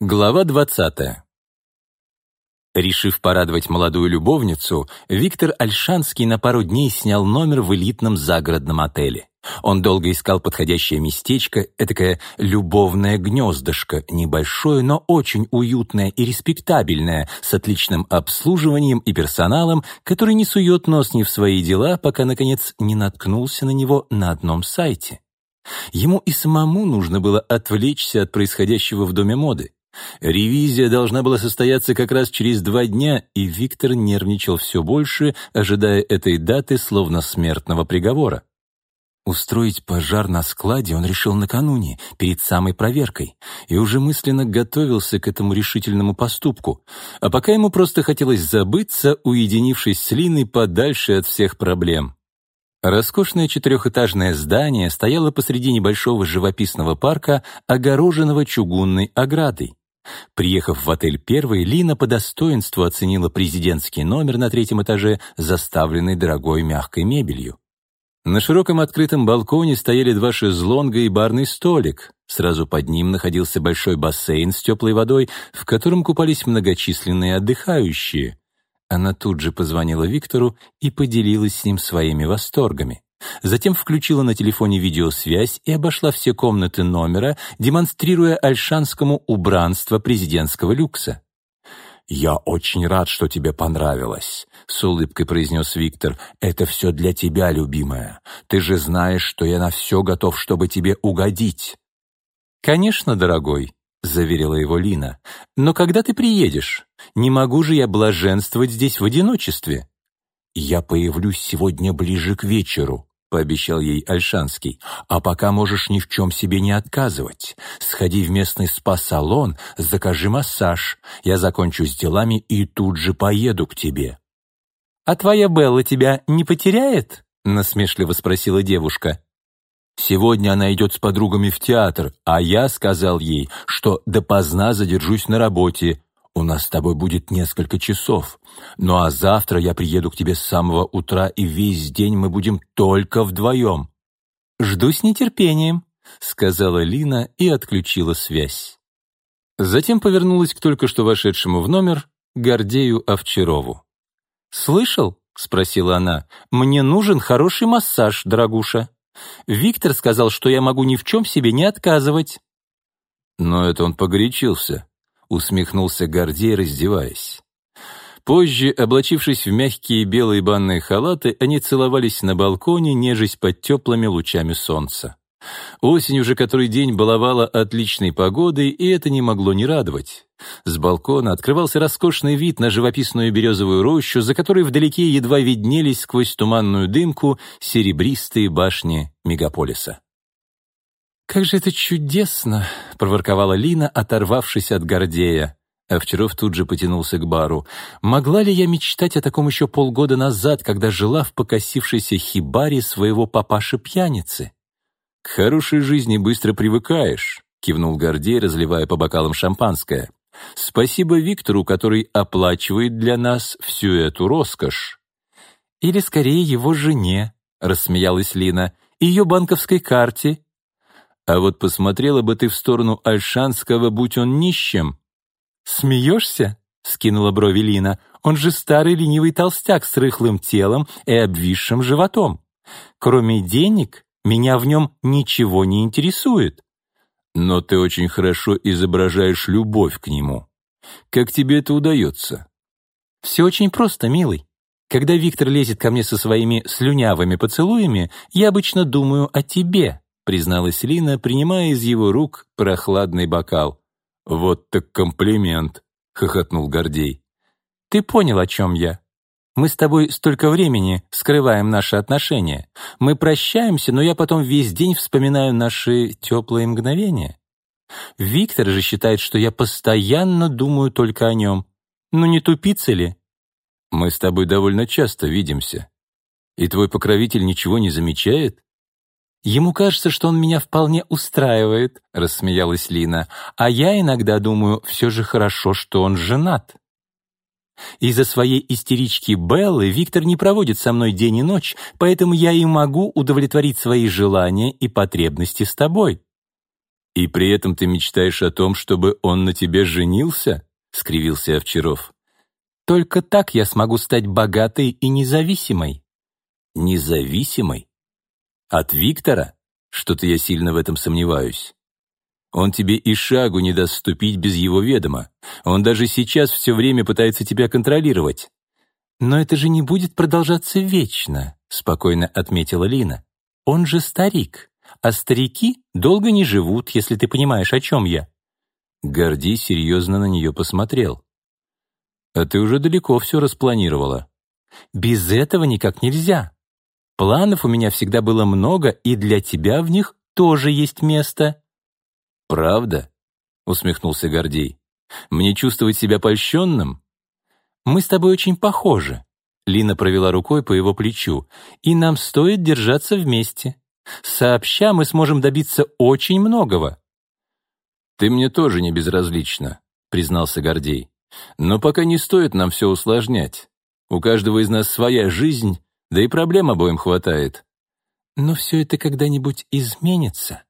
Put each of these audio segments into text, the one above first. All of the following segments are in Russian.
Глава 20. Решив порадовать молодую любовницу, Виктор Альшанский на пару дней снял номер в элитном загородном отеле. Он долго искал подходящее местечко, этакое любовное гнездышко, небольшое, но очень уютное и респектабельное, с отличным обслуживанием и персоналом, который не сует нос ни в свои дела, пока, наконец, не наткнулся на него на одном сайте. Ему и самому нужно было отвлечься от происходящего в Доме моды. Ревизия должна была состояться как раз через два дня, и Виктор нервничал все больше, ожидая этой даты словно смертного приговора. Устроить пожар на складе он решил накануне, перед самой проверкой, и уже мысленно готовился к этому решительному поступку. А пока ему просто хотелось забыться, уединившись с Линой подальше от всех проблем. Роскошное четырехэтажное здание стояло посреди небольшого живописного парка, огороженного чугунной оградой. Приехав в отель первой, Лина по достоинству оценила президентский номер на третьем этаже, заставленный дорогой мягкой мебелью. На широком открытом балконе стояли два шезлонга и барный столик. Сразу под ним находился большой бассейн с теплой водой, в котором купались многочисленные отдыхающие. Она тут же позвонила Виктору и поделилась с ним своими восторгами. Затем включила на телефоне видеосвязь и обошла все комнаты номера, демонстрируя Альшанскому убранство президентского люкса. «Я очень рад, что тебе понравилось», — с улыбкой произнес Виктор. «Это все для тебя, любимая. Ты же знаешь, что я на все готов, чтобы тебе угодить». «Конечно, дорогой», — заверила его Лина. «Но когда ты приедешь? Не могу же я блаженствовать здесь в одиночестве». «Я появлюсь сегодня ближе к вечеру», — пообещал ей Альшанский. «А пока можешь ни в чем себе не отказывать. Сходи в местный спа-салон, закажи массаж. Я закончу с делами и тут же поеду к тебе». «А твоя Белла тебя не потеряет?» — насмешливо спросила девушка. Сегодня она идет с подругами в театр, а я сказал ей, что допоздна задержусь на работе, у нас с тобой будет несколько часов. Ну а завтра я приеду к тебе с самого утра, и весь день мы будем только вдвоем». «Жду с нетерпением», — сказала Лина и отключила связь. Затем повернулась к только что вошедшему в номер Гордею Овчарову. «Слышал?» — спросила она. «Мне нужен хороший массаж, дорогуша. Виктор сказал, что я могу ни в чем себе не отказывать». Но это он погорячился. — усмехнулся Гордей, раздеваясь. Позже, облачившись в мягкие белые банные халаты, они целовались на балконе, нежесть под теплыми лучами солнца. Осень уже который день баловала отличной погодой, и это не могло не радовать. С балкона открывался роскошный вид на живописную березовую рощу, за которой вдалеке едва виднелись сквозь туманную дымку серебристые башни мегаполиса. «Как же это чудесно!» — проворковала Лина, оторвавшись от Гордея. Овчаров тут же потянулся к бару. «Могла ли я мечтать о таком еще полгода назад, когда жила в покосившейся хибаре своего папаши-пьяницы?» «К хорошей жизни быстро привыкаешь», — кивнул Гордей, разливая по бокалам шампанское. «Спасибо Виктору, который оплачивает для нас всю эту роскошь». «Или скорее его жене», — рассмеялась Лина, «ее банковской карте а вот посмотрела бы ты в сторону Альшанского, будь он нищим». «Смеешься?» — скинула брови Лина. «Он же старый ленивый толстяк с рыхлым телом и обвисшим животом. Кроме денег, меня в нем ничего не интересует». «Но ты очень хорошо изображаешь любовь к нему. Как тебе это удается?» «Все очень просто, милый. Когда Виктор лезет ко мне со своими слюнявыми поцелуями, я обычно думаю о тебе, призналась Лина, принимая из его рук прохладный бокал. «Вот так комплимент», — хохотнул Гордей. «Ты понял, о чем я. Мы с тобой столько времени скрываем наши отношения. Мы прощаемся, но я потом весь день вспоминаю наши теплые мгновения. Виктор же считает, что я постоянно думаю только о нем. Ну не тупица ли?» «Мы с тобой довольно часто видимся. И твой покровитель ничего не замечает?» «Ему кажется, что он меня вполне устраивает», — рассмеялась Лина. «А я иногда думаю, все же хорошо, что он женат». Из-за своей истерички Беллы Виктор не проводит со мной день и ночь, поэтому я и могу удовлетворить свои желания и потребности с тобой. «И при этом ты мечтаешь о том, чтобы он на тебе женился?» — скривился Овчаров. «Только так я смогу стать богатой и независимой». «Независимой? От Виктора? Что-то я сильно в этом сомневаюсь. Он тебе и шагу не даст ступить без его ведома. Он даже сейчас все время пытается тебя контролировать». «Но это же не будет продолжаться вечно», — спокойно отметила Лина. «Он же старик, а старики долго не живут, если ты понимаешь, о чем я». Гордей серьезно на нее посмотрел. «А ты уже далеко все распланировала». «Без этого никак нельзя. Планов у меня всегда было много, и для тебя в них тоже есть место». «Правда?» — усмехнулся Гордей. «Мне чувствовать себя польщенным?» «Мы с тобой очень похожи», — Лина провела рукой по его плечу, «и нам стоит держаться вместе. Сообща мы сможем добиться очень многого». «Ты мне тоже не безразлична», — признался Гордей. «Но пока не стоит нам все усложнять. У каждого из нас своя жизнь, да и проблем обоим хватает». «Но все это когда-нибудь изменится»,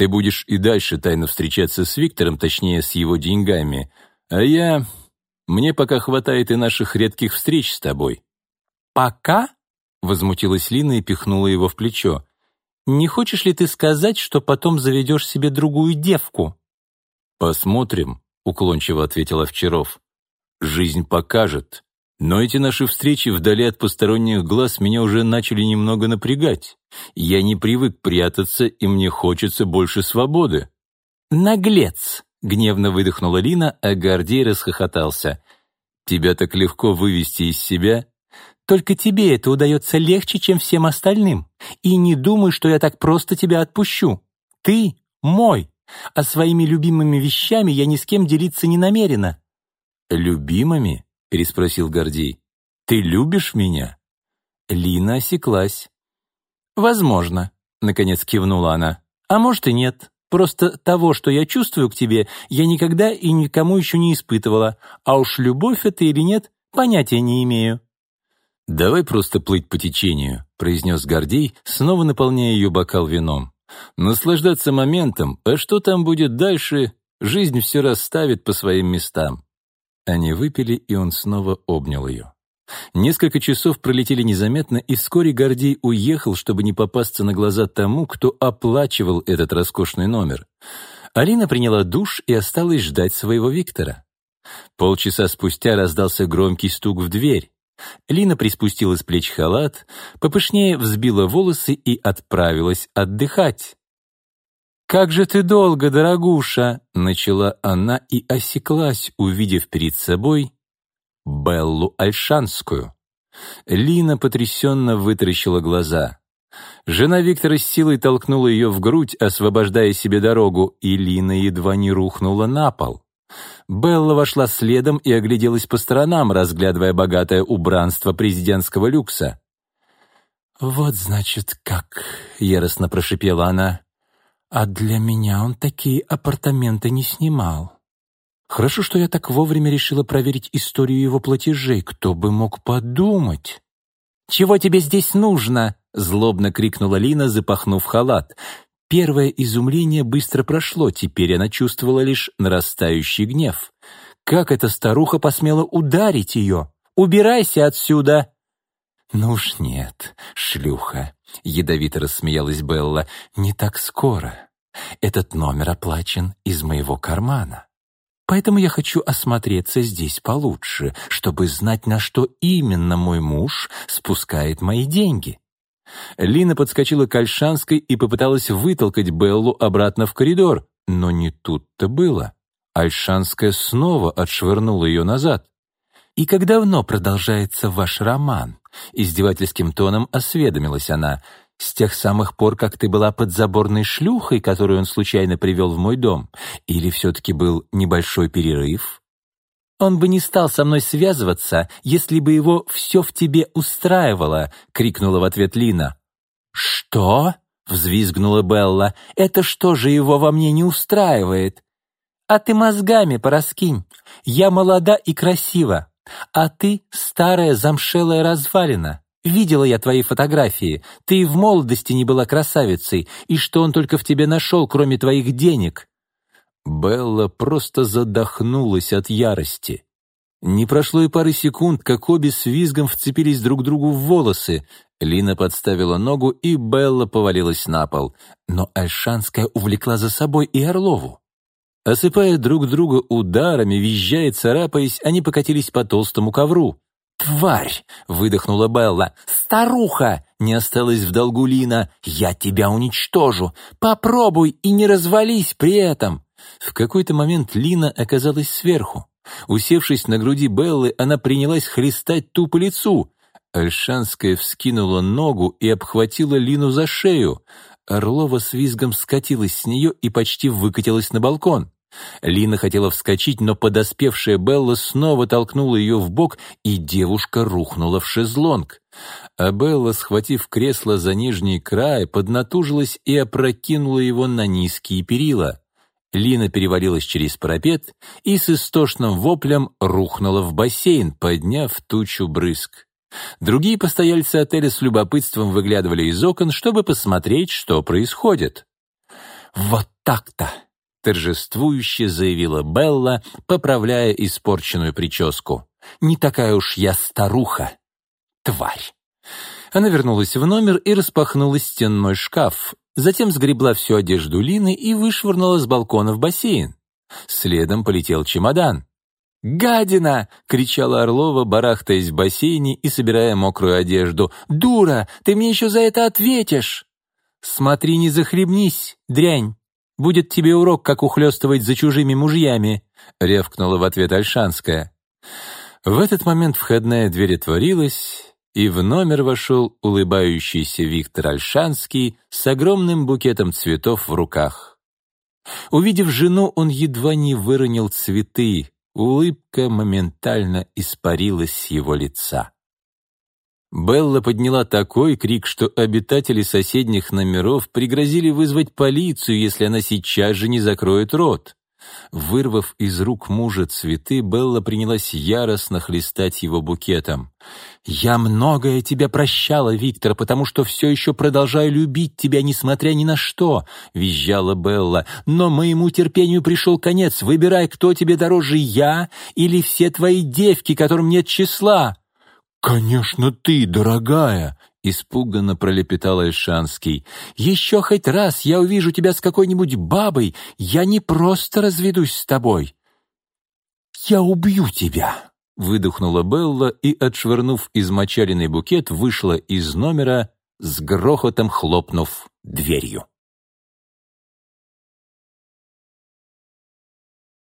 ты будешь и дальше тайно встречаться с Виктором, точнее, с его деньгами. А я... Мне пока хватает и наших редких встреч с тобой». «Пока?» — возмутилась Лина и пихнула его в плечо. «Не хочешь ли ты сказать, что потом заведешь себе другую девку?» «Посмотрим», — уклончиво ответил Овчаров. «Жизнь покажет. Но эти наши встречи вдали от посторонних глаз меня уже начали немного напрягать. Я не привык прятаться, и мне хочется больше свободы». «Наглец!» — гневно выдохнула Лина, а Гордей расхохотался. «Тебя так легко вывести из себя?» «Только тебе это удается легче, чем всем остальным. И не думай, что я так просто тебя отпущу. Ты мой, а своими любимыми вещами я ни с кем делиться не намерена». «Любимыми?» — переспросил Гордей. «Ты любишь меня?» Лина осеклась. «Возможно», — наконец кивнула она. «А может и нет. Просто того, что я чувствую к тебе, я никогда и никому еще не испытывала. А уж любовь это или нет, понятия не имею». «Давай просто плыть по течению», — произнес Гордей, снова наполняя ее бокал вином. «Наслаждаться моментом, а что там будет дальше, жизнь все расставит по своим местам». Они выпили, и он снова обнял ее. Несколько часов пролетели незаметно, и вскоре Гордей уехал, чтобы не попасться на глаза тому, кто оплачивал этот роскошный номер. Алина приняла душ и осталась ждать своего Виктора. Полчаса спустя раздался громкий стук в дверь. Лина приспустила с плеч халат, попышнее взбила волосы и отправилась отдыхать. «Как же ты долго, дорогуша!» — начала она и осеклась, увидев перед собой Беллу Альшанскую. Лина потрясенно вытаращила глаза. Жена Виктора с силой толкнула ее в грудь, освобождая себе дорогу, и Лина едва не рухнула на пол. Белла вошла следом и огляделась по сторонам, разглядывая богатое убранство президентского люкса. «Вот, значит, как!» — яростно прошипела она. А для меня он такие апартаменты не снимал. Хорошо, что я так вовремя решила проверить историю его платежей. Кто бы мог подумать? «Чего тебе здесь нужно?» — злобно крикнула Лина, запахнув халат. Первое изумление быстро прошло, теперь она чувствовала лишь нарастающий гнев. Как эта старуха посмела ударить ее? «Убирайся отсюда!» «Ну уж нет, шлюха», — ядовито рассмеялась Белла, — «не так скоро. Этот номер оплачен из моего кармана. Поэтому я хочу осмотреться здесь получше, чтобы знать, на что именно мой муж спускает мои деньги». Лина подскочила к Альшанской и попыталась вытолкать Беллу обратно в коридор, но не тут-то было. Альшанская снова отшвырнула ее назад. «И как давно продолжается ваш роман?» Издевательским тоном осведомилась она. «С тех самых пор, как ты была подзаборной шлюхой, которую он случайно привел в мой дом? Или все-таки был небольшой перерыв?» «Он бы не стал со мной связываться, если бы его все в тебе устраивало», — крикнула в ответ Лина. «Что?» — взвизгнула Белла. «Это что же его во мне не устраивает?» «А ты мозгами пораскинь. Я молода и красива а ты старая замшелая развалина. Видела я твои фотографии. Ты и в молодости не была красавицей, и что он только в тебе нашел, кроме твоих денег?» Белла просто задохнулась от ярости. Не прошло и пары секунд, как обе с визгом вцепились друг другу в волосы. Лина подставила ногу, и Белла повалилась на пол. Но Альшанская увлекла за собой и Орлову. Осыпая друг друга ударами, визжая и царапаясь, они покатились по толстому ковру. «Тварь!» — выдохнула Белла. «Старуха!» — не осталась в долгу Лина. «Я тебя уничтожу! Попробуй и не развались при этом!» В какой-то момент Лина оказалась сверху. Усевшись на груди Беллы, она принялась хлестать ту по лицу. Альшанская вскинула ногу и обхватила Лину за шею. Орлова с визгом скатилась с нее и почти выкатилась на балкон. Лина хотела вскочить, но подоспевшая Белла снова толкнула ее в бок, и девушка рухнула в шезлонг. А Белла, схватив кресло за нижний край, поднатужилась и опрокинула его на низкие перила. Лина перевалилась через парапет и с истошным воплем рухнула в бассейн, подняв тучу брызг. Другие постояльцы отеля с любопытством выглядывали из окон, чтобы посмотреть, что происходит. «Вот так-то!» — торжествующе заявила Белла, поправляя испорченную прическу. «Не такая уж я старуха, тварь!» Она вернулась в номер и распахнула стенной шкаф, затем сгребла всю одежду Лины и вышвырнула с балкона в бассейн. Следом полетел чемодан. «Гадина!» — кричала Орлова, барахтаясь в бассейне и собирая мокрую одежду. «Дура! Ты мне еще за это ответишь!» «Смотри, не захлебнись, дрянь! Будет тебе урок, как ухлёстывать за чужими мужьями!» — рявкнула в ответ Альшанская. В этот момент входная дверь отворилась, и в номер вошел улыбающийся Виктор Альшанский с огромным букетом цветов в руках. Увидев жену, он едва не выронил цветы, улыбка моментально испарилась с его лица. Белла подняла такой крик, что обитатели соседних номеров пригрозили вызвать полицию, если она сейчас же не закроет рот. Вырвав из рук мужа цветы, Белла принялась яростно хлестать его букетом. «Я многое тебе прощала, Виктор, потому что все еще продолжаю любить тебя, несмотря ни на что», — визжала Белла. «Но моему терпению пришел конец. Выбирай, кто тебе дороже, я или все твои девки, которым нет числа». «Конечно ты, дорогая!» — испуганно пролепетал Альшанский. «Еще хоть раз я увижу тебя с какой-нибудь бабой, я не просто разведусь с тобой. Я убью тебя!» — выдохнула Белла и, отшвырнув измочаленный букет, вышла из номера с грохотом хлопнув дверью.